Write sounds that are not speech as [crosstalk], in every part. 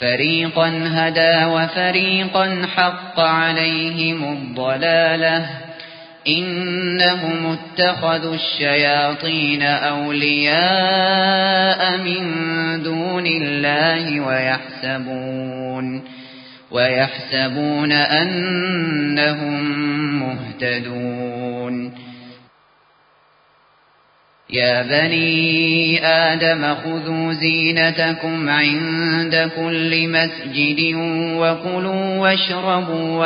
فريقا هدى وفريقا حق عليهم الضلاله إنهم اتخذوا الشياطين أولياء من دون الله ويحسبون ويحسبون أنهم مهتدون يا بني آدم خذوا زينتكم عند كل مسجد وكلوا واشربوا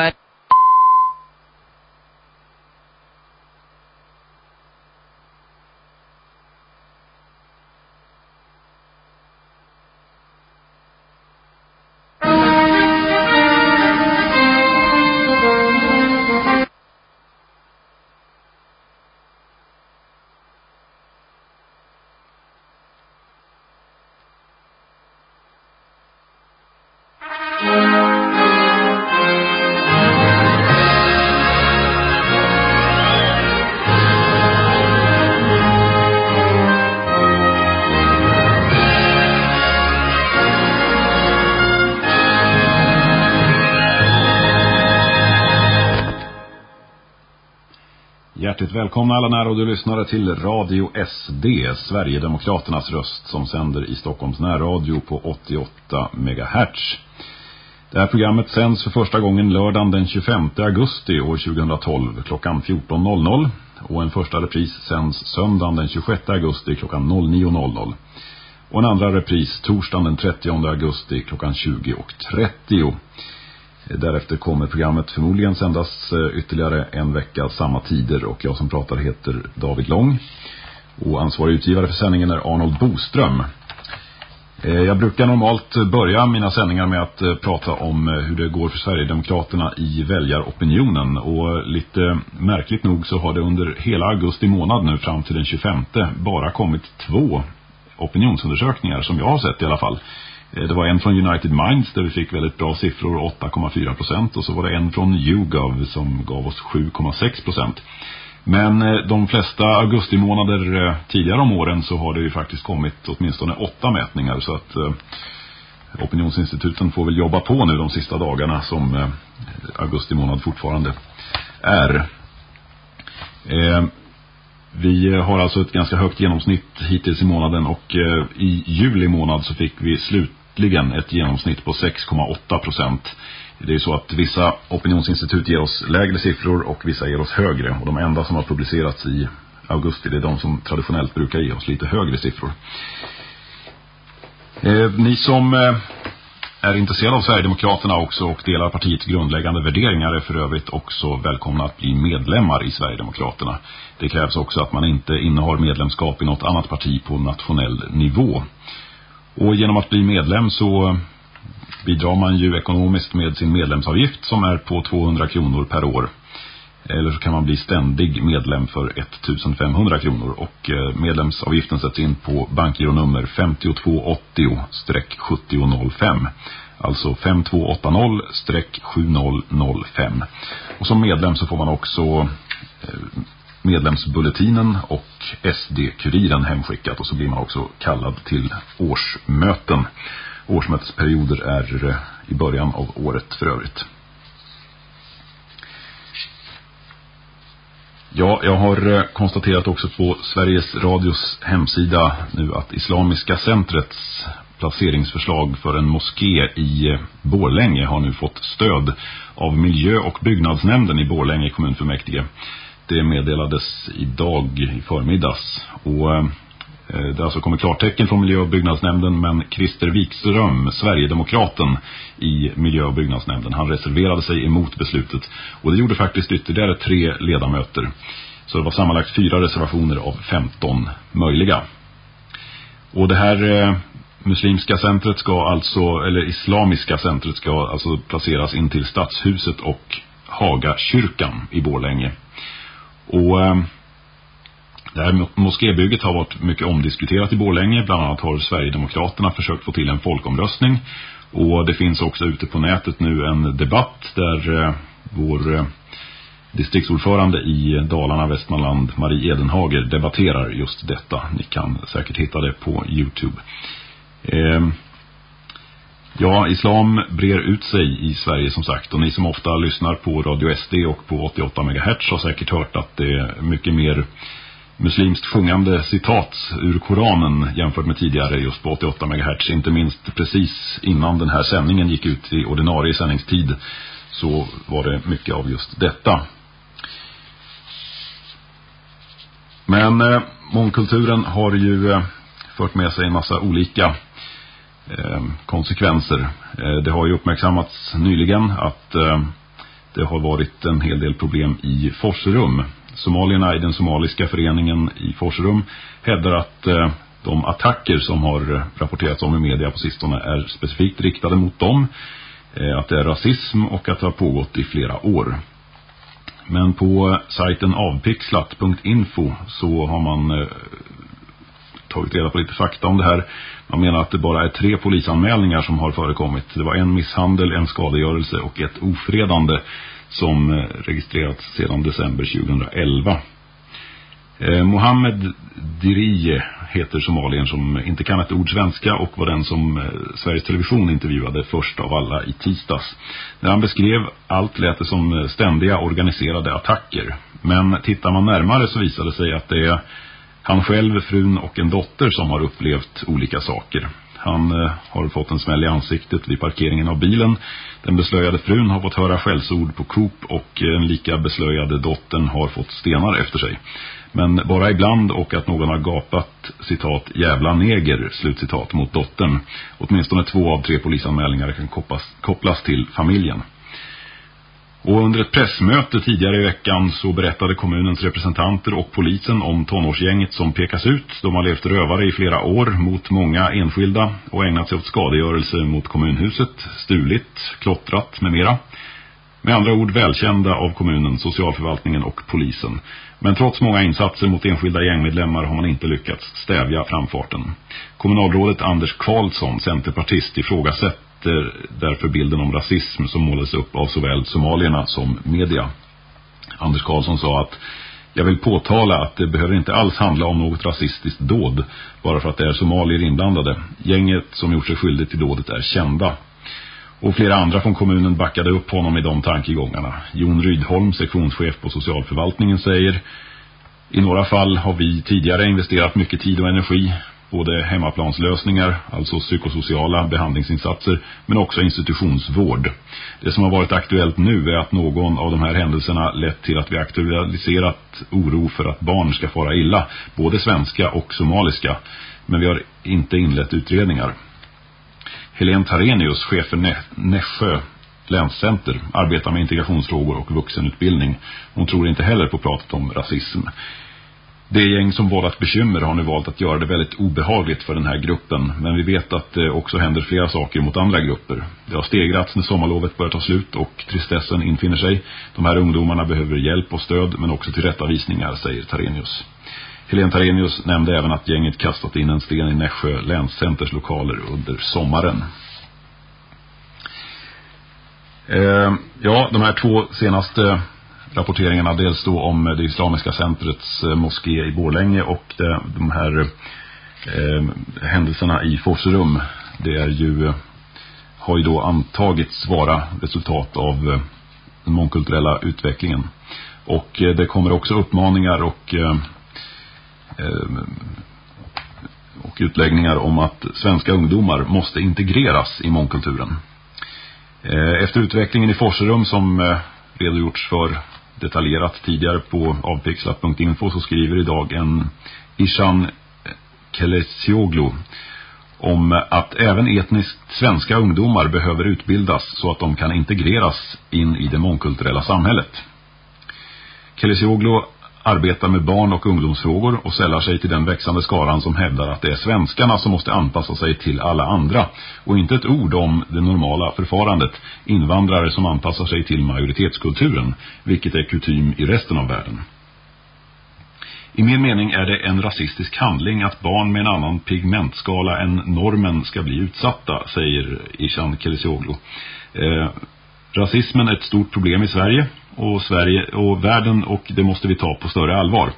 välkomna alla närradiolyssnare till Radio SD, Sverigedemokraternas röst som sänder i Stockholms närradio på 88 MHz. Det här programmet sänds för första gången lördagen den 25 augusti år 2012 klockan 14.00 och en första repris sänds söndagen den 26 augusti klockan 09.00 och en andra repris torsdagen den 30 augusti klockan 20.30. Därefter kommer programmet förmodligen sändas eh, ytterligare en vecka samma tider och jag som pratar heter David Lång. Och ansvarig utgivare för sändningen är Arnold Boström. Eh, jag brukar normalt börja mina sändningar med att eh, prata om hur det går för Sverigedemokraterna i väljaropinionen. Och lite märkligt nog så har det under hela augusti månad nu fram till den 25 bara kommit två opinionsundersökningar som jag har sett i alla fall. Eh, det var en från United Minds där vi fick väldigt bra siffror, 8,4 procent. Och så var det en från YouGov som gav oss 7,6 procent. Men eh, de flesta augustimånader eh, tidigare om åren så har det ju faktiskt kommit åtminstone åtta mätningar. Så att opinionsinstituten får väl jobba på nu de sista dagarna som augusti månad fortfarande är. Vi har alltså ett ganska högt genomsnitt hittills i månaden och i juli månad så fick vi slut äntligen ett genomsnitt på 6,8 procent. Det är så att vissa opinionsinstitut ger oss lägre siffror och vissa ger oss högre. Och de enda som har publicerats i augusti det är de som traditionellt brukar ge oss lite högre siffror. Eh, ni som eh, är intresserade av Sverigedemokraterna också och delar partiets grundläggande värderingar är för övrigt också välkomna att bli medlemmar i Sverigedemokraterna. Det krävs också att man inte innehar medlemskap i något annat parti på nationell nivå. Och genom att bli medlem så bidrar man ju ekonomiskt med sin medlemsavgift som är på 200 kronor per år. Eller så kan man bli ständig medlem för 1500 kronor och eh, medlemsavgiften sätts in på bankgironummer 5280-7005. Alltså 5280-7005. Och som medlem så får man också eh, medlemsbulletinen och SD-kuriren hemskickat och så blir man också kallad till årsmöten. Årsmötesperioder är eh, i början av året för övrigt. Ja, jag har eh, konstaterat också på Sveriges Radios hemsida nu att Islamiska centrets placeringsförslag för en moské i eh, Borlänge har nu fått stöd av miljö- och byggnadsnämnden i Borlänge kommunfullmäktige. Det meddelades idag i förmiddags. Och eh, det har alltså kommit klartecken från miljö- och byggnadsnämnden men Christer Wikström, Sverigedemokraten i miljö- och byggnadsnämnden, han reserverade sig emot beslutet. Och det gjorde faktiskt ytterligare tre ledamöter. Så det var sammanlagt fyra reservationer av 15 möjliga. Och det här eh, muslimska centret ska alltså, eller islamiska centret ska alltså placeras in till stadshuset och Hagakyrkan i Borlänge. Och eh, det här moskébygget har varit mycket omdiskuterat i Borlänge. Bland annat har Sverigedemokraterna försökt få till en folkomröstning. Och det finns också ute på nätet nu en debatt där eh, vår eh, distriktsordförande i Dalarna, Västmanland, Marie Edenhager debatterar just detta. Ni kan säkert hitta det på Youtube. Ehm, Ja, islam brer ut sig i Sverige som sagt och ni som ofta lyssnar på Radio SD och på 88 MHz har säkert hört att det är mycket mer muslimskt sjungande citat ur Koranen jämfört med tidigare just på 88 MHz. Inte minst precis innan den här sändningen gick ut i ordinarie sändningstid så var det mycket av just detta. Men eh, mångkulturen har ju eh, fört med sig en massa olika Eh, konsekvenser. Eh, det har ju uppmärksammats nyligen att eh, det har varit en hel del problem i Forserum. Somalierna i den somaliska föreningen i Forserum hävdar att de attacker som har rapporterats om i media på sistone är specifikt riktade mot dem. Att det är rasism och att det har pågått i flera år. Men på sajten avpixlat.info så har man tagit reda på lite fakta om det här. Man menar att det bara är tre polisanmälningar som har förekommit. Det var en misshandel, en skadegörelse och ett ofredande som eh, registrerats sedan december 2011. Eh, Mohammed Dirie heter somalien som inte kan ett ord svenska och var den som eh, Sveriges Television intervjuade först av alla i tisdags. När han beskrev allt lät det som eh, ständiga organiserade attacker. Men tittar man närmare så visade det sig att det är han själv, frun och en dotter som har upplevt olika saker. Han eh, har fått en smäll i ansiktet vid parkeringen av bilen. Den beslöjade frun har fått höra skällsord på Coop och eh, den lika beslöjade dottern har fått stenar efter sig. Men bara ibland och att någon har gapat citat jävla neger slutcitat mot dottern. Åtminstone två av tre polisanmälningar kan kopplas, kopplas till familjen. Och under ett pressmöte tidigare i veckan så berättade kommunens representanter och polisen om tonårsgänget som pekas ut. De har levt rövare i flera år mot många enskilda och ägnat sig åt skadegörelse mot kommunhuset, stulit, klottrat med mera. Med andra ord välkända av kommunen, socialförvaltningen och polisen. Men trots många insatser mot enskilda gängmedlemmar har man inte lyckats stävja framfarten. Kommunalrådet Anders Karlsson, centerpartist, ifrågasätter därför bilden om rasism som målades upp av såväl somalierna som media. Anders Karlsson sa att jag vill påtala att det behöver inte alls handla om något rasistiskt dåd bara för att det är somalier inblandade. Gänget som gjort sig skyldigt till dådet är kända. Och flera andra från kommunen backade upp honom i de tankegångarna. Jon Rydholm, sektionschef på socialförvaltningen, säger I några fall har vi tidigare investerat mycket tid och energi, både hemmaplanslösningar, alltså psykosociala behandlingsinsatser, men också institutionsvård. Det som har varit aktuellt nu är att någon av de här händelserna lett till att vi aktualiserat oro för att barn ska fara illa, både svenska och somaliska. Men vi har inte inlett utredningar. Helene Tarenius, chef för Nässjö länscenter, arbetar med integrationsfrågor och vuxenutbildning. Hon tror inte heller på pratet om rasism. Det gäng som vållat bekymmer har nu valt att göra det väldigt obehagligt för den här gruppen. Men vi vet att det också händer flera saker mot andra grupper. Det har stegrats när sommarlovet börjar ta slut och tristessen infinner sig. De här ungdomarna behöver hjälp och stöd men också tillrättavisningar, säger Tarenius. Helene Tarenius nämnde även att gänget kastat in en sten i Nässjö länscenters lokaler under sommaren. Eh, ja, de här två senaste rapporteringarna, dels då om det islamiska centrets eh, moské i Borlänge och det, de här eh, händelserna i Forserum, det är ju, eh, har ju då antagits vara resultat av eh, den mångkulturella utvecklingen. Och eh, det kommer också uppmaningar och eh, Eh, och utläggningar om att svenska ungdomar måste integreras i mångkulturen. Efter utvecklingen i Forserum som redogjorts för detaljerat tidigare på avpixlat.info så skriver idag en Ishan Kelesioglu om att även etniskt svenska ungdomar behöver utbildas så att de kan integreras in i det mångkulturella samhället. Kelesioglu arbetar med barn- och ungdomsfrågor och sällar sig till den växande skaran som hävdar att det är svenskarna som måste anpassa sig till alla andra och inte ett ord om det normala förfarandet, invandrare som anpassar sig till majoritetskulturen, vilket är kutym i resten av världen. I min mening är det en rasistisk handling att barn med en annan pigmentskala än normen ska bli utsatta, säger Ishan Kelesioglu. Eh, rasismen är ett stort problem i Sverige och, Sverige och världen och det måste vi ta på större allvar.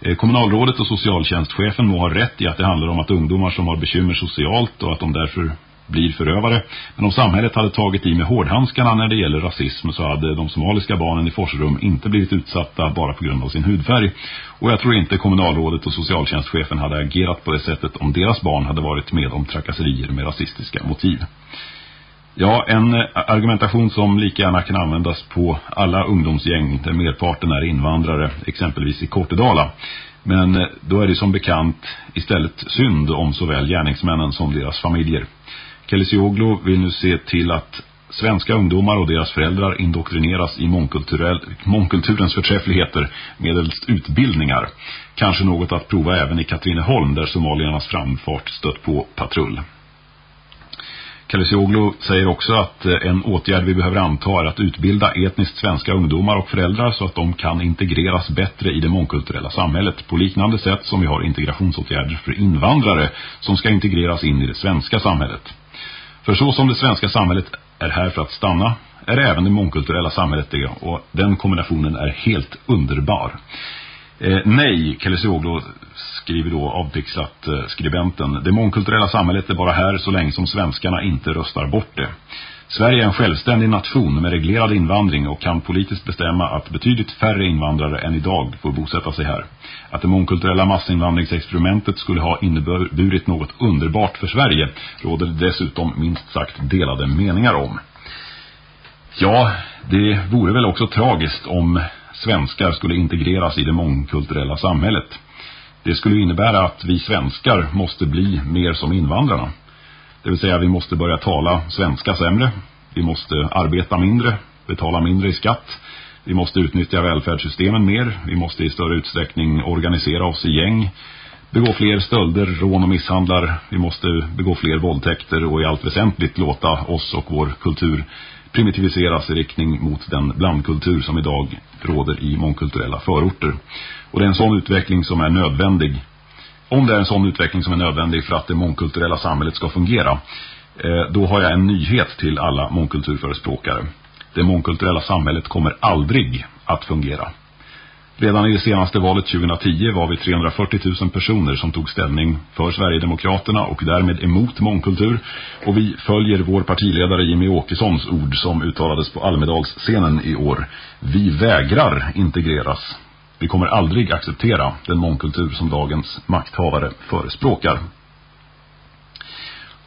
Eh, kommunalrådet och socialtjänstchefen må ha rätt i att det handlar om att ungdomar som har bekymmer socialt och att de därför blir förövare. Men om samhället hade tagit i med hårdhandskarna när det gäller rasism så hade de somaliska barnen i Forsrum inte blivit utsatta bara på grund av sin hudfärg. Och jag tror inte kommunalrådet och socialtjänstchefen hade agerat på det sättet om deras barn hade varit med om trakasserier med rasistiska motiv. Ja, en eh, argumentation som lika gärna kan användas på alla ungdomsgäng där merparten är invandrare, exempelvis i Kortedala. Men eh, då är det som bekant istället synd om såväl gärningsmännen som deras familjer. Kelesioglu vill nu se till att svenska ungdomar och deras föräldrar indoktrineras i mångkulturens förträffligheter medelst utbildningar. Kanske något att prova även i Katrineholm där somaliernas framfart stött på patrull. Kalesioglu säger också att eh, en åtgärd vi behöver anta är att utbilda etniskt svenska ungdomar och föräldrar så att de kan integreras bättre i det mångkulturella samhället på liknande sätt som vi har integrationsåtgärder för invandrare som ska integreras in i det svenska samhället. För så som det svenska samhället är här för att stanna är även det mångkulturella samhället det och den kombinationen är helt underbar. Eh, nej, Kelesioglu skriver då avpixlat eh, skribenten. Det mångkulturella samhället är bara här så länge som svenskarna inte röstar bort det. Sverige är en självständig nation med reglerad invandring och kan politiskt bestämma att betydligt färre invandrare än idag får bosätta sig här. Att det mångkulturella massinvandringsexperimentet skulle ha inneburit något underbart för Sverige råder det dessutom minst sagt delade meningar om. Ja, det vore väl också tragiskt om svenskar skulle integreras i det mångkulturella samhället. Det skulle innebära att vi svenskar måste bli mer som invandrarna. Det vill säga vi måste börja tala svenska sämre. Vi måste arbeta mindre, betala mindre i skatt. Vi måste utnyttja välfärdssystemen mer. Vi måste i större utsträckning organisera oss i gäng. Begå fler stölder, rån och misshandlar. Vi måste begå fler våldtäkter och i allt väsentligt låta oss och vår kultur primitiviseras i riktning mot den blandkultur som idag råder i mångkulturella förorter. Och det är en sån utveckling som är nödvändig. Om det är en sån utveckling som är nödvändig för att det mångkulturella samhället ska fungera, eh, då har jag en nyhet till alla mångkulturförespråkare. Det mångkulturella samhället kommer aldrig att fungera. Redan i det senaste valet 2010 var vi 340 000 personer som tog ställning för Sverigedemokraterna och därmed emot mångkultur. Och vi följer vår partiledare Jimmy Åkessons ord som uttalades på Almedalsscenen i år. Vi vägrar integreras. Vi kommer aldrig acceptera den mångkultur som dagens makthavare förespråkar.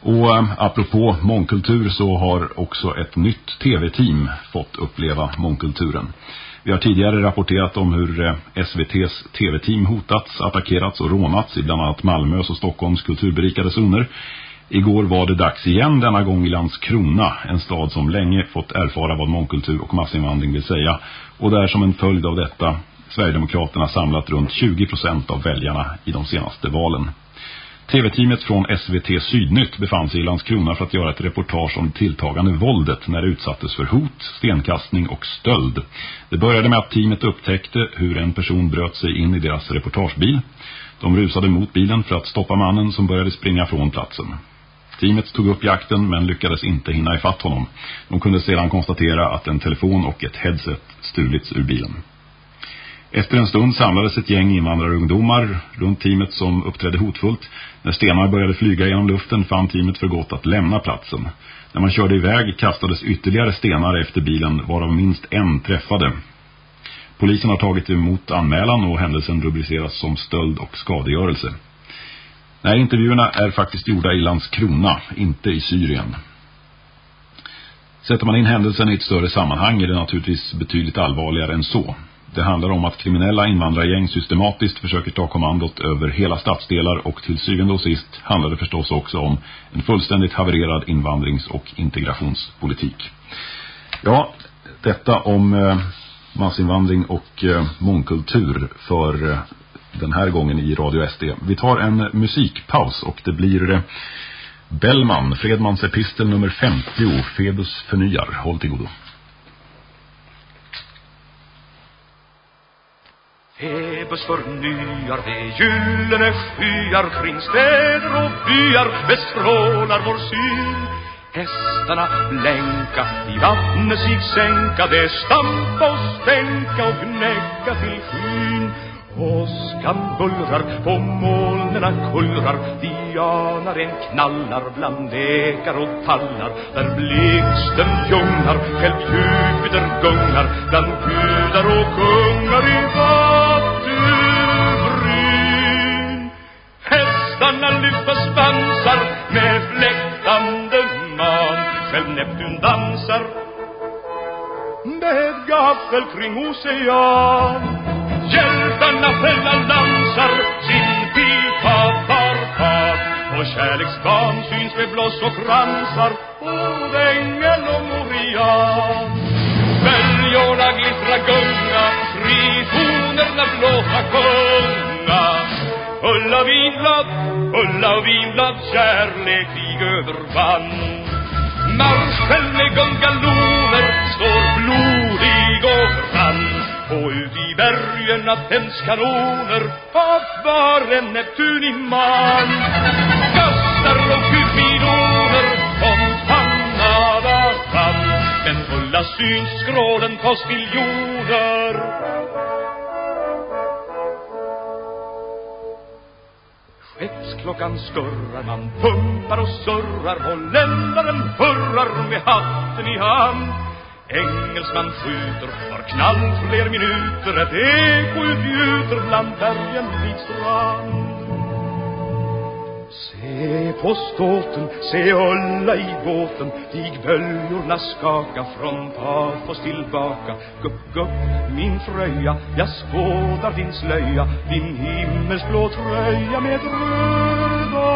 Och eh, apropå mångkultur så har också ett nytt tv-team fått uppleva mångkulturen. Vi har tidigare rapporterat om hur eh, SVTs tv-team hotats, attackerats och rånats i bland annat Malmös och Stockholms kulturberikade zoner. Igår var det dags igen, denna gång i Landskrona, en stad som länge fått erfara vad mångkultur och massinvandring vill säga. Och där som en följd av detta Sverigedemokraterna samlat runt 20 procent av väljarna i de senaste valen. TV-teamet från SVT Sydnytt befann sig i Landskrona för att göra ett reportage om tilltagande våldet när det utsattes för hot, stenkastning och stöld. Det började med att teamet upptäckte hur en person bröt sig in i deras reportagebil. De rusade mot bilen för att stoppa mannen som började springa från platsen. Teamet tog upp jakten men lyckades inte hinna ifatt honom. De kunde sedan konstatera att en telefon och ett headset stulits ur bilen. Efter en stund samlades ett gäng invandrarungdomar runt teamet som uppträdde hotfullt. När stenar började flyga genom luften fann teamet för gott att lämna platsen. När man körde iväg kastades ytterligare stenar efter bilen varav minst en träffade. Polisen har tagit emot anmälan och händelsen rubriceras som stöld och skadegörelse. Nej, intervjuerna är faktiskt gjorda i Landskrona, inte i Syrien. Sätter man in händelsen i ett större sammanhang är det naturligtvis betydligt allvarligare än så. Det handlar om att kriminella invandrargäng systematiskt försöker ta kommandot över hela stadsdelar och till syvende och sist handlar det förstås också om en fullständigt havererad invandrings- och integrationspolitik. Ja, detta om eh, massinvandring och eh, mångkultur för eh, den här gången i Radio SD. Vi tar en musikpaus och det blir Bellman, Fredmans epistel nummer 50, Febus förnyar. Håll till godo. Hebes förnyar de gyllene skyar kring städer och byar bestrålar vår syn. Hästarna blänka, i vattnet sig sänka Det stampa och stänka och gnägga till skyn Åskan bullrar, på molnerna kullrar Dianaren knallar bland ekar och tallar Där blixten ljungar, själv Jupiter gungar Bland gudar och kungar i vattenbryn. Hästarna lyfter spansar med fläktande man Själv Neptun dansar med gaffel kring ocean Hjältarna fälla lansar sin pipa tar fart Och kärleksbarn syns med bloss och kransar Både ängel och morian Böljorna glittra gunga Trifonerna blåsa sjunga. Ulla vinblad, ulla vinblad Kärlek krig övervann Marschen med gungalover står blodig och grann och ut i bergen att tänds kanoner Fast var en Neptun i man. Gastar och kupidoner kom Panama fram men fulla syns skrålen miljoner Skeppsklockan skurrar, man pumpar och surrar Holländaren hurrar med hatten i hand. Engelsman skjuter, har knall fler minuter. Ett eko utgjuter bland bergen vid strand Se på ståten, se Ulla i båten. Dig böljorna skaka från Pafos tillbaka. Gupp, gupp, min fröja, jag skådar din slöja. Din himmelsblå tröja med röda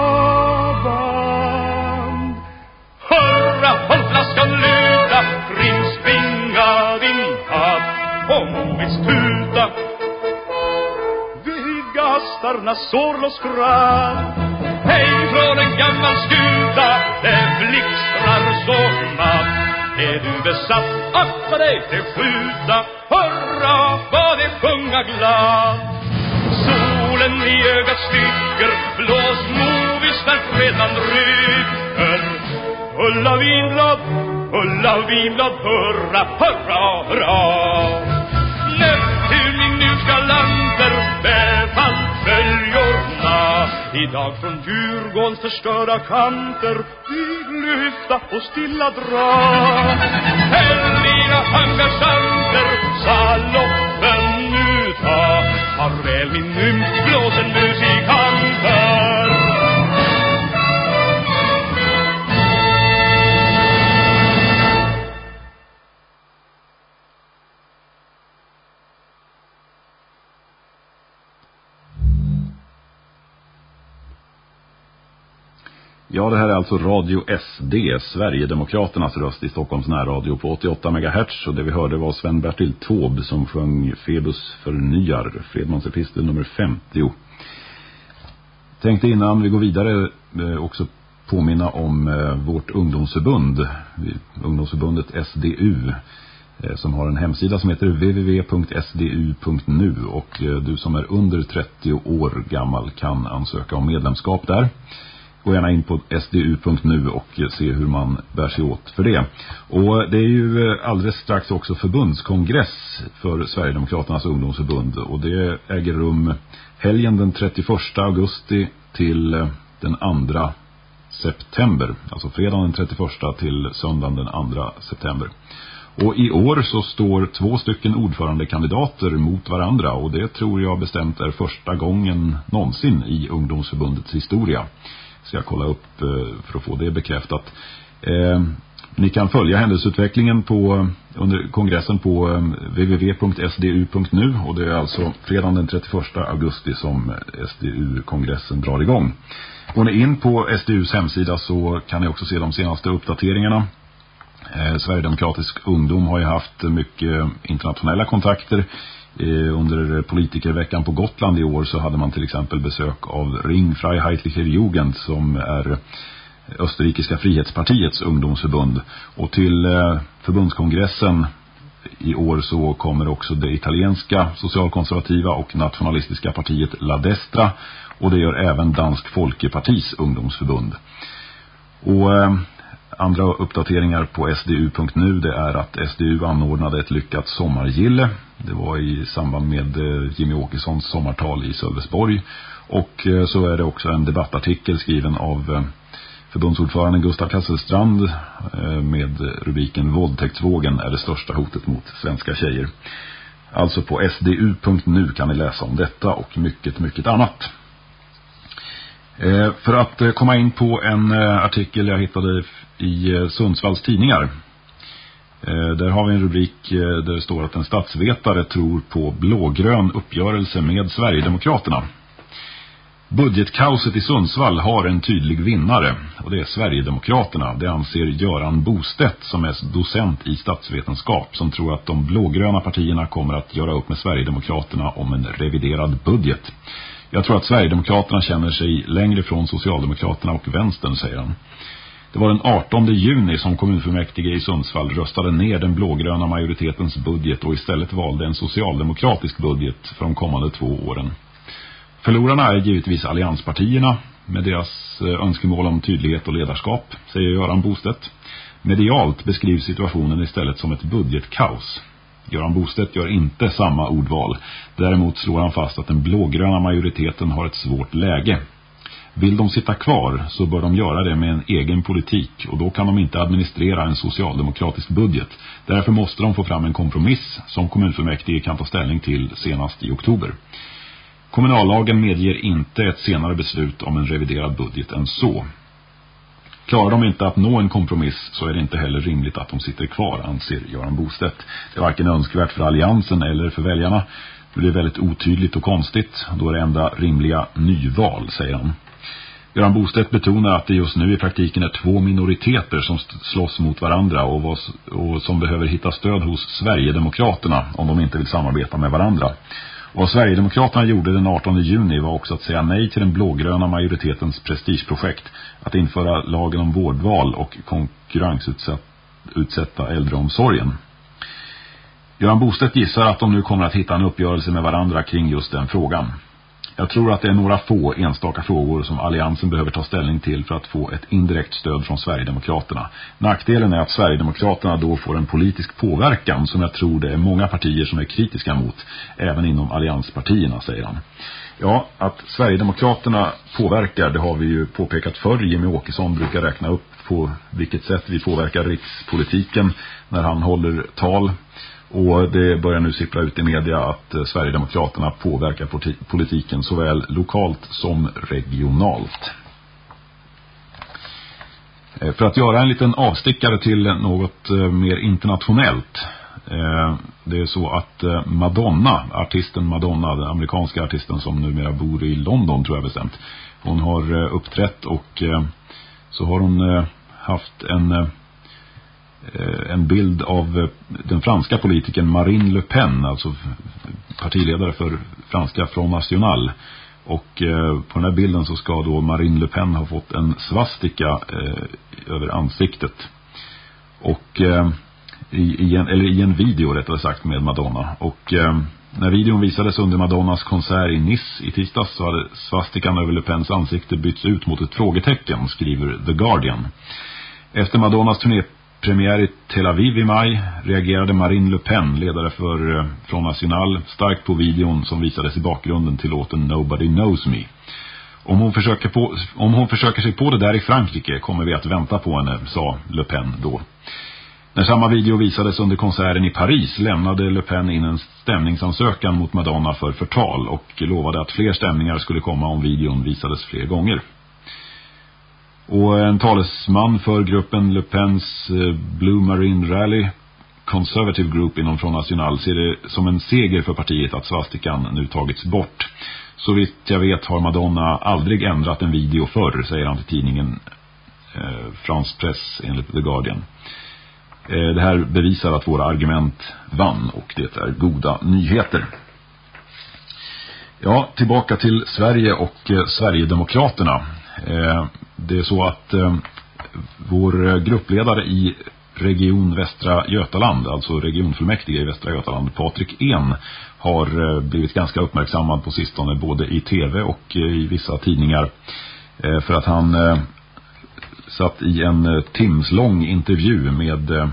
band Hurra, håll flaskan lös! Hatt Och Movis tuta Vid gastarnas sorlos skratt Hej från en gammal skuta Det blixtrar så natt Är du besatt, akta dig till skjuta. Hurra, vad det sjunga glatt Solen i ögat sticker Blås movis när fredan rycker Ulla vinblad, Ulla vinblad Hurra, hurra, hurra. Neptun min nu galanter Befall böljorna Idag från Djurgårdens förstörda kanter Vi lyfta och stilla dra. Helgina engageanter Saloppen nu ta. Har väl min nymf blåsen musikanter Ja, det här är alltså Radio SD, Sverigedemokraternas röst i Stockholms närradio på 88 MHz. Och det vi hörde var Sven-Bertil Tåb som sjöng Febus förnyar, Fredmans epistel nummer 50. Tänkte innan vi går vidare eh, också påminna om eh, vårt ungdomsförbund, ungdomsförbundet SDU eh, som har en hemsida som heter www.sdu.nu och du som är under 30 år gammal kan ansöka om medlemskap där. Gå gärna in på sdu.nu och eh, se hur man bär sig åt för det. Och eh, det är ju eh, alldeles strax också förbundskongress för Sverigedemokraternas ungdomsförbund. Och det äger rum helgen den 31 augusti till den 2 september. Alltså fredagen den 31 till söndagen den 2 september. Och i år så står två stycken ordförandekandidater mot varandra och det tror jag bestämt är första gången någonsin i ungdomsförbundets historia. Så jag kolla upp eh, för att få det bekräftat. Eh, ni kan följa händelseutvecklingen på, under kongressen på eh, www.sdu.nu och det är alltså fredagen den 31 augusti som SDU-kongressen drar igång. Går ni in på SDUs hemsida så kan ni också se de senaste uppdateringarna. Eh, Sverigedemokratisk ungdom har ju haft mycket internationella kontakter. Eh, under politikerveckan på Gotland i år så hade man till exempel besök av Ring Freiheitlicher Jugend som är eh, Österrikiska frihetspartiets ungdomsförbund. Och till eh, förbundskongressen i år så kommer också det italienska socialkonservativa och nationalistiska partiet La Destra och det gör även Dansk Folkepartis ungdomsförbund. Och andra uppdateringar på sdu.nu det är att SDU anordnade ett lyckat sommargille. Det var i samband med eh, Jimmy Åkessons sommartal i Sölvesborg. Och eh, så är det också en debattartikel skriven av eh, förbundsordförande förbundsordföranden Gustav Kasselstrand med rubriken Våldtäktsvågen är det största hotet mot svenska tjejer. Alltså på sdu.nu kan ni läsa om detta och mycket, mycket annat. För att komma in på en artikel jag hittade i Sundsvalls tidningar. Eh, där har vi en rubrik eh, där det står att en statsvetare tror på blågrön uppgörelse med Sverigedemokraterna. Budgetkaoset i Sundsvall har en tydlig vinnare och det är Sverigedemokraterna. Det anser Göran Bostedt som är docent i statsvetenskap som tror att de blågröna partierna kommer att göra upp med Sverigedemokraterna om en reviderad budget. Jag tror att Sverigedemokraterna känner sig längre från Socialdemokraterna och vänstern, säger han. Det var den 18 juni som kommunfullmäktige i Sundsvall röstade ner den blågröna majoritetens budget och istället valde en socialdemokratisk budget för de kommande två åren. Förlorarna är givetvis allianspartierna med deras eh, önskemål om tydlighet och ledarskap, säger Göran Bostedt. Medialt beskrivs situationen istället som ett budgetkaos. Göran Bostedt gör inte samma ordval. Däremot slår han fast att den blågröna majoriteten har ett svårt läge. Vill de sitta kvar så bör de göra det med en egen politik och då kan de inte administrera en socialdemokratisk budget. Därför måste de få fram en kompromiss som kommunfullmäktige kan ta ställning till senast i oktober. Kommunallagen medger inte ett senare beslut om en reviderad budget än så. Klarar de inte att nå en kompromiss så är det inte heller rimligt att de sitter kvar, anser Göran Bostedt. Det är varken önskvärt för alliansen eller för väljarna. Det blir väldigt otydligt och konstigt. Då är det enda rimliga nyval, säger han. Göran Bostedt betonar att det just nu i praktiken är två minoriteter som slåss mot varandra och, vad, och som behöver hitta stöd hos Sverigedemokraterna om de inte vill samarbeta med varandra. Vad Sverigedemokraterna gjorde den 18 juni var också att säga nej till den blågröna majoritetens prestigeprojekt att införa lagen om vårdval och konkurrensutsätta äldreomsorgen. Göran Bostedt gissar att de nu kommer att hitta en uppgörelse med varandra kring just den frågan. Jag tror att det är några få enstaka frågor som alliansen behöver ta ställning till för att få ett indirekt stöd från Sverigedemokraterna. Nackdelen är att Sverigedemokraterna då får en politisk påverkan som jag tror det är många partier som är kritiska mot, även inom allianspartierna, säger han. Ja, att Sverigedemokraterna påverkar, det har vi ju påpekat förr. Jimmy Åkesson brukar räkna upp på vilket sätt vi påverkar rikspolitiken när han håller tal. Och det börjar nu sippra ut i media att eh, Sverigedemokraterna påverkar politiken såväl lokalt som regionalt. Eh, för att göra en liten avstickare till något eh, mer internationellt. Det är så att Madonna, artisten Madonna, den amerikanska artisten som numera bor i London tror jag bestämt. Hon har uppträtt och så har hon haft en Eh, en bild av eh, den franska politikern Marine Le Pen, alltså partiledare för franska Front National. Och eh, på den här bilden så ska då Marine Le Pen ha fått en svastika över ansiktet. Och i, i, en, eller i en video rättare sagt med Madonna. Och när videon visades under Madonnas konsert i Nice i tisdags så hade svastikan över Le Pens ansikte bytts ut mot ett frågetecken, skriver The Guardian. Efter Madonnas turné premiär i Tel Aviv i maj reagerade Marine Le Pen, ledare för eh, Front National, starkt på videon som visades i bakgrunden till låten Nobody Knows Me. Om hon, försöker på, om hon försöker sig på det där i Frankrike kommer vi att vänta på henne, sa Le Pen då. När samma video visades under konserten i Paris lämnade Le Pen in en stämningsansökan mot Madonna för förtal och lovade att fler stämningar skulle komma om videon visades fler gånger. Och en talesman för gruppen Le Pens eh, Blue Marine Rally Conservative Group inom Front National ser det som en seger för partiet att svastikan nu tagits bort. Så vitt jag vet har Madonna aldrig ändrat en video förr, säger han till tidningen eh, Frans Press enligt The Guardian. Eh, det här bevisar att våra argument vann och det är goda nyheter. Ja, tillbaka till Sverige och eh, Sverigedemokraterna. Eh, det är så att eh, vår gruppledare i Region Västra Götaland, alltså regionfullmäktige i Västra Götaland, Patrik En, har eh, blivit ganska uppmärksammad på sistone både i tv och i vissa tidningar för att han satt i en timslång intervju med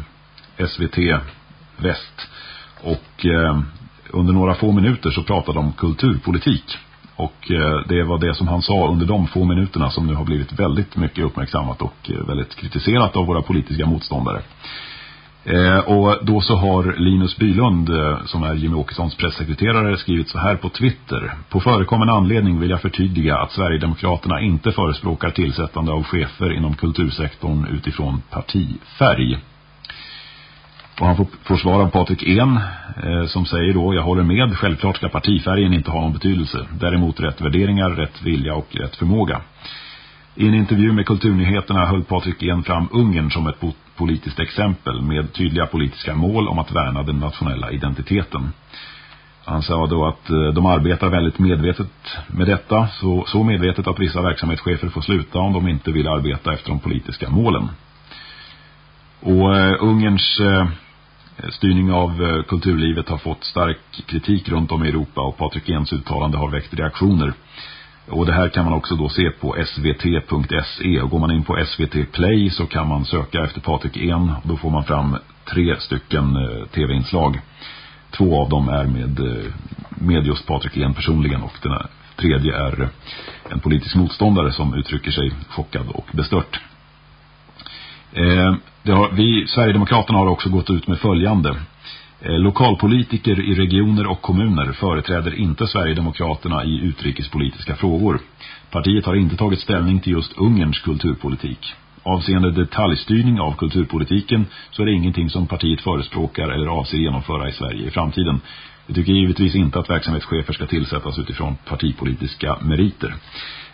SVT Väst och under några få minuter så pratade om kulturpolitik. Och eh, det var det som han sa under de få minuterna som nu har blivit väldigt mycket uppmärksammat och eh, väldigt kritiserat av våra politiska motståndare. Eh, och då så har Linus Bylund, eh, som är Jimmy Åkessons pressekreterare, skrivit så här på Twitter. På förekommande anledning vill jag förtydliga att Sverigedemokraterna inte förespråkar tillsättande av chefer inom kultursektorn utifrån partifärg. Och han får, får svar av Patrik En eh, som säger då, jag håller med, självklart ska partifärgen inte ha någon betydelse. Däremot rätt värderingar, rätt vilja och rätt förmåga. I en intervju med Kulturnyheterna höll Patrik En fram Ungern som ett politiskt exempel med tydliga politiska mål om att värna den nationella identiteten. Han sa då att eh, de arbetar väldigt medvetet med detta, så, så medvetet att vissa verksamhetschefer får sluta om de inte vill arbeta efter de politiska målen. Och eh, Ungerns eh, Eh, styrning av eh, kulturlivet har fått stark kritik runt om i Europa och Patrik Ens uttalande har väckt reaktioner. Och det här kan man också då se på svt.se och går man in på SVT Play så kan man söka efter Patrik En och då får man fram tre stycken eh, tv-inslag. Två av dem är med, med just Patrik En personligen och den tredje är en politisk motståndare som uttrycker sig chockad och bestört. Eh, har, vi, Sverigedemokraterna har också gått ut med följande. Eh, lokalpolitiker i regioner och kommuner företräder inte Sverigedemokraterna i utrikespolitiska frågor. Partiet har inte tagit ställning till just Ungerns kulturpolitik. Avseende detaljstyrning av kulturpolitiken så är det ingenting som partiet förespråkar eller avser genomföra i Sverige i framtiden. Vi tycker givetvis inte att verksamhetschefer ska tillsättas utifrån partipolitiska meriter.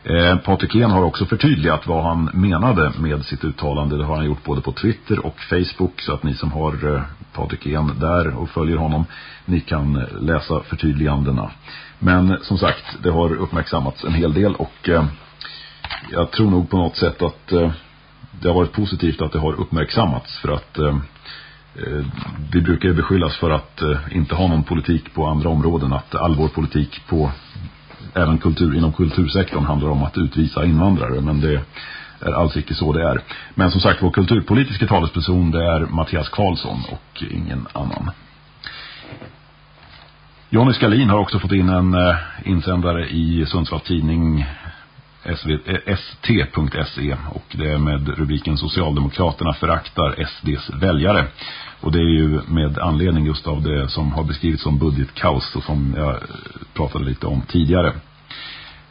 Eh, Patrik Len har också förtydligat vad han menade med sitt uttalande. Det har han gjort både på Twitter och Facebook så att ni som har eh, Patrik Len där och följer honom, ni kan läsa förtydligandena. Men som sagt, det har uppmärksammats en hel del och eh, jag tror nog på något sätt att eh, det har varit positivt att det har uppmärksammats för att eh Eh, vi brukar ju beskyllas för att eh, inte ha någon politik på andra områden, att all vår politik på även kultur, inom kultursektorn handlar om att utvisa invandrare. Men det är alls icke så det är. Men som sagt, vår kulturpolitiska talesperson det är Mattias Karlsson och ingen annan. Jonny Skalin har också fått in en eh, insändare i Sundsvalls tidning st.se eh, och det är med rubriken Socialdemokraterna föraktar SDs väljare. Och det är ju med anledning just av det som har beskrivits som budgetkaos och som jag eh, pratade lite om tidigare.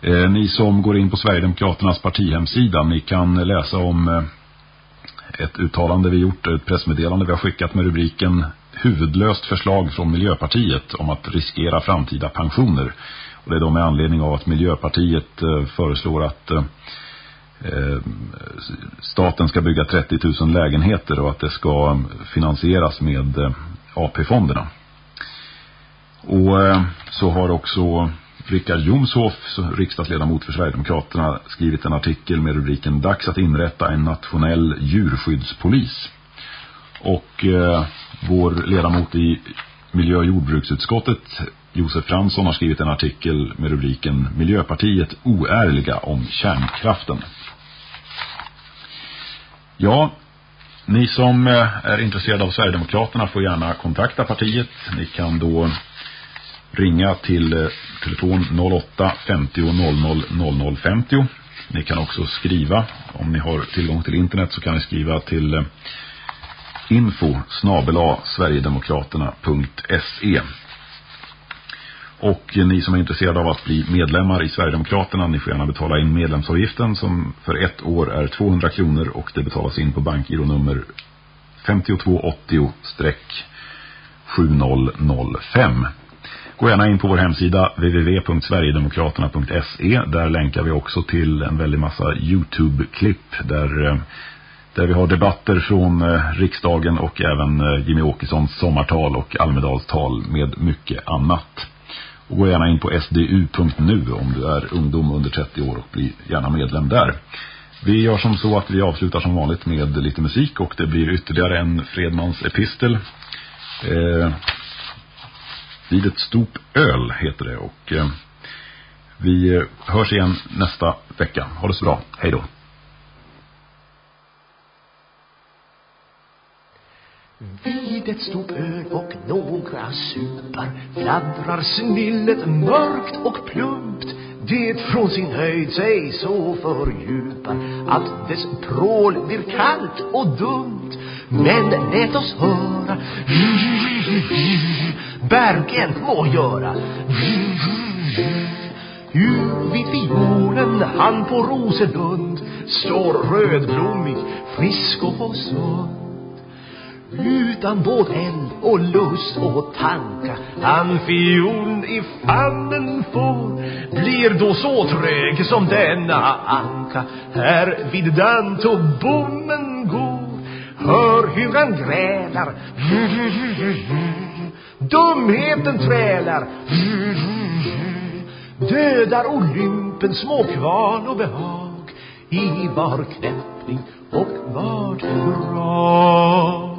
Eh, ni som går in på Sverigedemokraternas partihemsida, ni kan läsa om eh, ett uttalande vi gjort, ett pressmeddelande vi har skickat med rubriken Huvudlöst förslag från Miljöpartiet om att riskera framtida pensioner. Och det är då med anledning av att Miljöpartiet eh, föreslår att eh, staten ska bygga 30 000 lägenheter och att det ska finansieras med eh, AP-fonderna. Och så har också Rickard Jomshoff, riksdagsledamot för Sverigedemokraterna, skrivit en artikel med rubriken Dags att inrätta en nationell djurskyddspolis. Och eh, vår ledamot i miljö- och jordbruksutskottet Josef Fransson har skrivit en artikel med rubriken Miljöpartiet oärliga om kärnkraften. Ja, ni som eh, är intresserade av Sverigedemokraterna får gärna kontakta partiet. Ni kan då ringa till eh, telefon 08 50 00 00 50. Ni kan också skriva, om ni har tillgång till internet så kan ni skriva till eh, info snabela sverigedemokraterna.se Och ni som är intresserade av att bli medlemmar i Sverigedemokraterna, ni får gärna betala in medlemsavgiften som för ett år är 200 kronor och det betalas in på bankgironummer 5280-7005. Gå gärna in på vår hemsida www.sverigedemokraterna.se. Där länkar vi också till en väldig massa Youtube-klipp där, eh, där vi har debatter från eh, riksdagen och även eh, Jimmy Åkessons sommartal och Almedalstal med mycket annat. Och gå gärna in på sdu.nu om du är ungdom under 30 år och bli gärna medlem där. Vi gör som så att vi avslutar som vanligt med lite musik och det blir ytterligare en Fredmans epistel. Eh, vid ett stort öl heter det och eh, vi eh, hörs igen nästa vecka. Ha det så bra. Hej då. Vid ett stort öl och några supar fladdrar snillet mörkt och plumpt. Det från sin höjd sig så fördjupar att dess prål blir kallt och dumt. Men lät oss höra Bergen må göra hur vid fiolen han på Roselund står rödblommig, frisk och sund utan både eld och lust och tanka. Han fioln i famnen får Blir då så trög som denna anka. Här vid dant och bommen går Hör hur han grälar. Dumheten trälar. Dödar Olympen små kval och behag I var knäppning och vart drag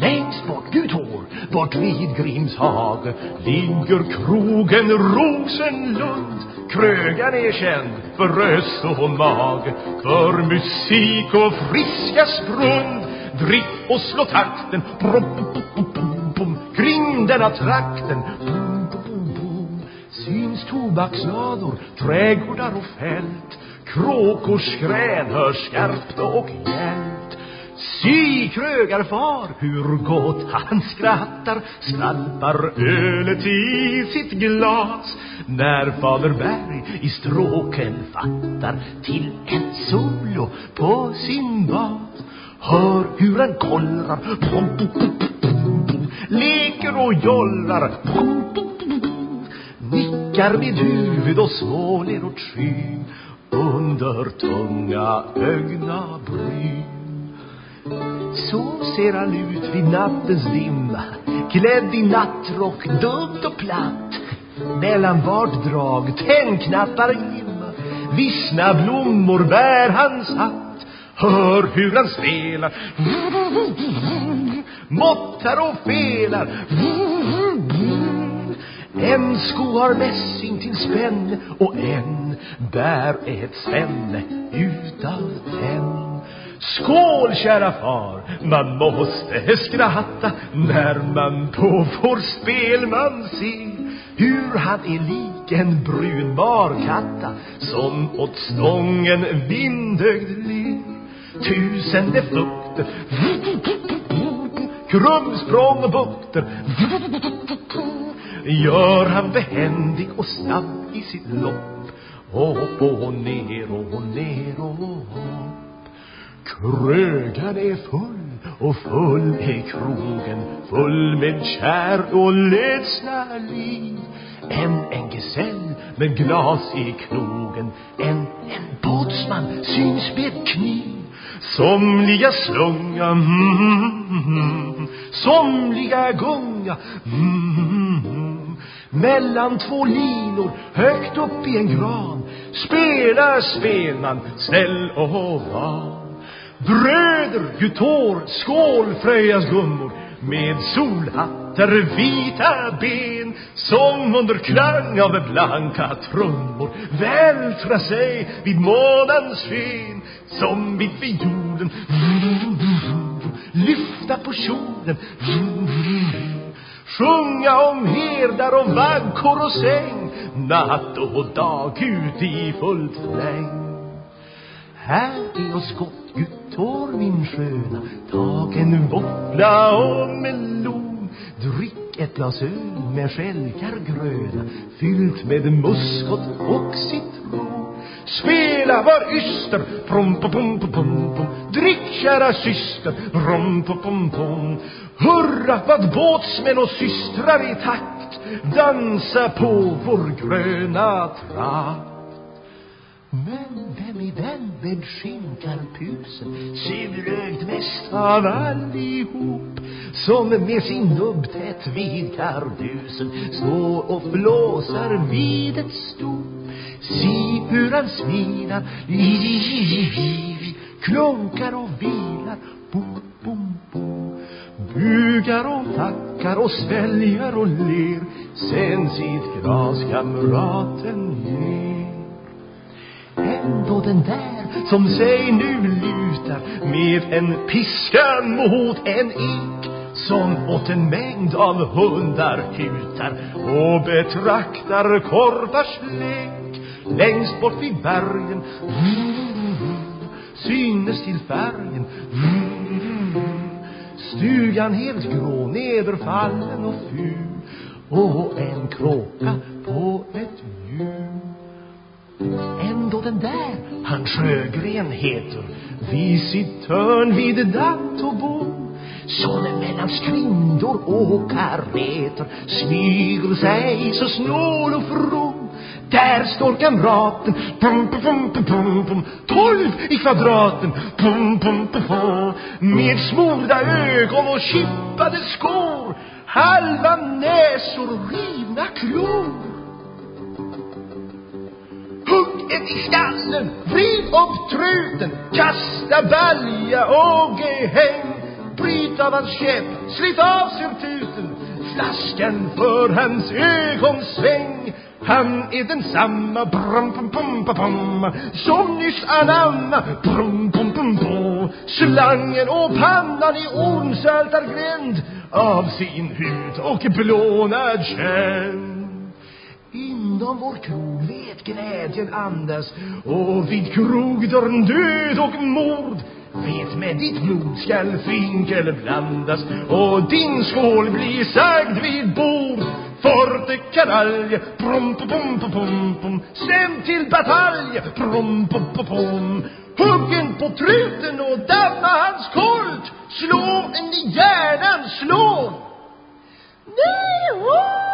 Längst bort, Gud hår, bort vid Grimshag ligger krogen Rosenlund. Krögan är känd för röst och mag, för musik och friska sprund. Drick och slå takten, brum, bum, bum, bum, bum, kring denna trakten. Bum, bum, bum, Syns tobakslador, trädgårdar och fält. Kråkors skrän hörs skarpt och gällt. Si, krögarfar, hur gott han skrattar Skvalpar ölet i sitt glas. När fader Berg i stråken fattar Till ett solo på sin bas. Hör hur han kollrar Leker och jollar, Nickar med huvud och småler åt skyn. Under tunga ögna bryn så ser han ut vid nattens dimma Klädd i nattrock, dumt och platt. Mellan vart drag tändknappar glimma Vissna blommor bär hans hatt. Hör hur han spelar. [laughs] Måttar och felar. En sko har mässing till spänne och en bär ett spänne utav tenn Skål kära far, man måste skratta när man på vår spelman ser hur han är lik en brun barkatta som åt stången vindögd ler. Tusende fukter, [laughs] krumsprång och bukter [laughs] [laughs] gör han behändig och snabb i sitt lopp. Upp och ner och ner och upp. Krögan är full och full är krogen Full med kär och ledsna liv En en gesäll med glas i knogen En, en båtsman syns med kniv Somliga slunga mm, mm, Somliga gunga mm, Mellan två linor högt upp i en gran Spelar spelman snäll och van Bröder, gutor, skål Fröjas gummor med solhattar, vita ben som under klang av blanka trummor vältra sig vid månens sken som vid fiolen lyfta på kjolen. Sjunga om herdar och vaggor och säng natt och dag ut i fullt fläng. Här är oss gott Guttor min sköna Tag en våffla och melon. Drick ett glas öl med skälkar gröna Fyllt med muskot och citron Spela var yster Prom, pom, pom, pom, pom Drick kära syster Prom, pom, pom, pom Hurra vad båtsmän och systrar i takt. Dansa på vår gröna trakt men vem är den med skinnkarpusen surögd mest av allihop som med sin nubb tätt vid kardusen står och flåsar vid ett stop. Se hur han smilar, klunkar och vilar, bom, bom, bom bugar och tackar och sväljer och ler sen sitt glas kamraten ger ändå den där som sig nu lutar med en piska mot en ek som åt en mängd av hundar hutar och betraktar korpars lek längst bort vid bergen. Synes till färgen. Stugan helt grå nederfallen och ful. Och en kråka på där, Sjögren heter Vid vid törn och bom Som mellan skrindor och kareter Smyger sig så snål och from Där står kamraten pum, pum, pum, pum, pum, pum. Tolv i kvadraten pum, pum, pum, pum. Med smorda ögon och kippade skor Halva näsor och rivna klor Hugg ett i skallen, vrid upp truten, kasta balja och häng. Bryt av hans käpp, slit av surtuten, flaskan för hans ögonsväng. Han är densamma, brum, pum, pum, pum, pum, som nyss anamma, brum, pum, pum, pum. Slangen och pannan i ormsöltargränd av sin hud och blånad känd. Inom vår krog vet glädjen andas och vid krogdörren död och mord vet med ditt blod skall finkel blandas och din skål blir sagd vid bord Forte kanalje, prom, pom, pom, pom, pom, pom. Sänd till batalj, prom, pom, pom, pom. Huggen på truten och damma hans kolt. Slå en i hjärnan, slå! Nej,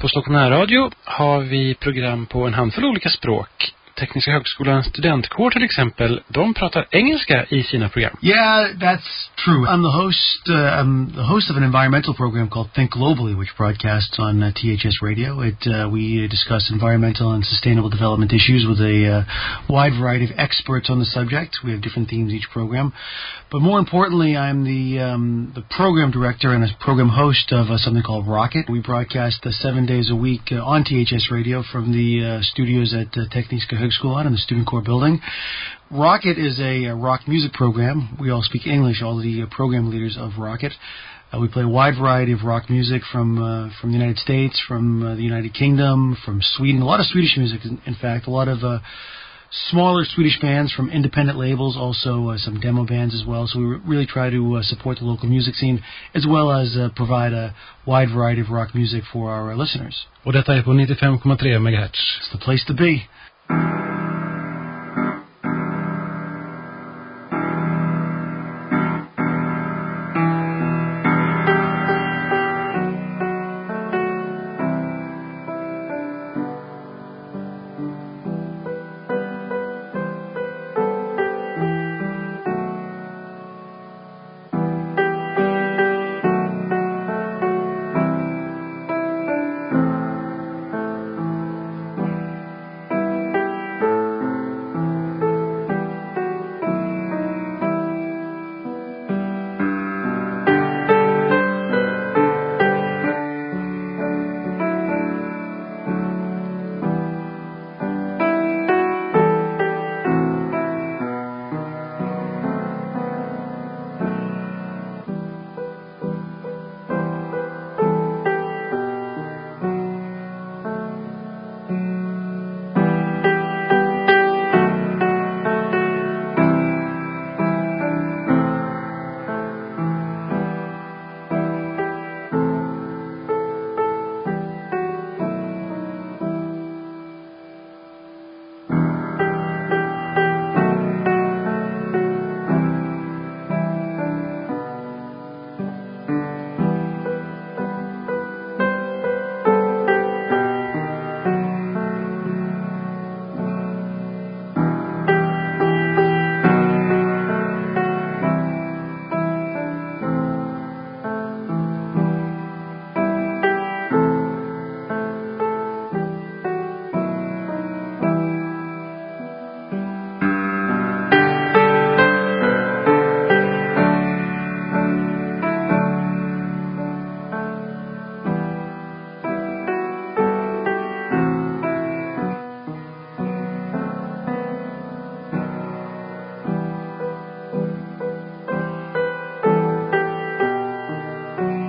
på Stockholm närradio har vi program på en handfull olika språk. Tekniska högskolans studentkår till exempel, de pratar engelska i sina program. Yeah, that's true. I'm the host. Uh, I'm the host of an environmental program called Think Globally, which broadcasts on uh, THS Radio. It uh, we discuss environmental and sustainable development issues with a uh, wide variety of experts on the subject. We have different themes each program, but more importantly, I'm the um, the program director and a program host of uh, something called Rocket. We broadcast uh, seven days a week on THS Radio from the studios at uh, Techniska Högskolan in the Student Corps building. Rocket is a, a rock music program. We all speak English, all the uh, program leaders of Rocket. Uh, we play a wide variety of rock music from uh, from the United States, from uh, the United Kingdom, from Sweden. A lot of Swedish music, in, in fact. A lot of uh, smaller Swedish bands from independent labels, also uh, some demo bands as well. So we re- really try to uh, support the local music scene as well as uh, provide a wide variety of rock music for our uh, listeners. Och detta är på 95,3 MHz. It's the place to be.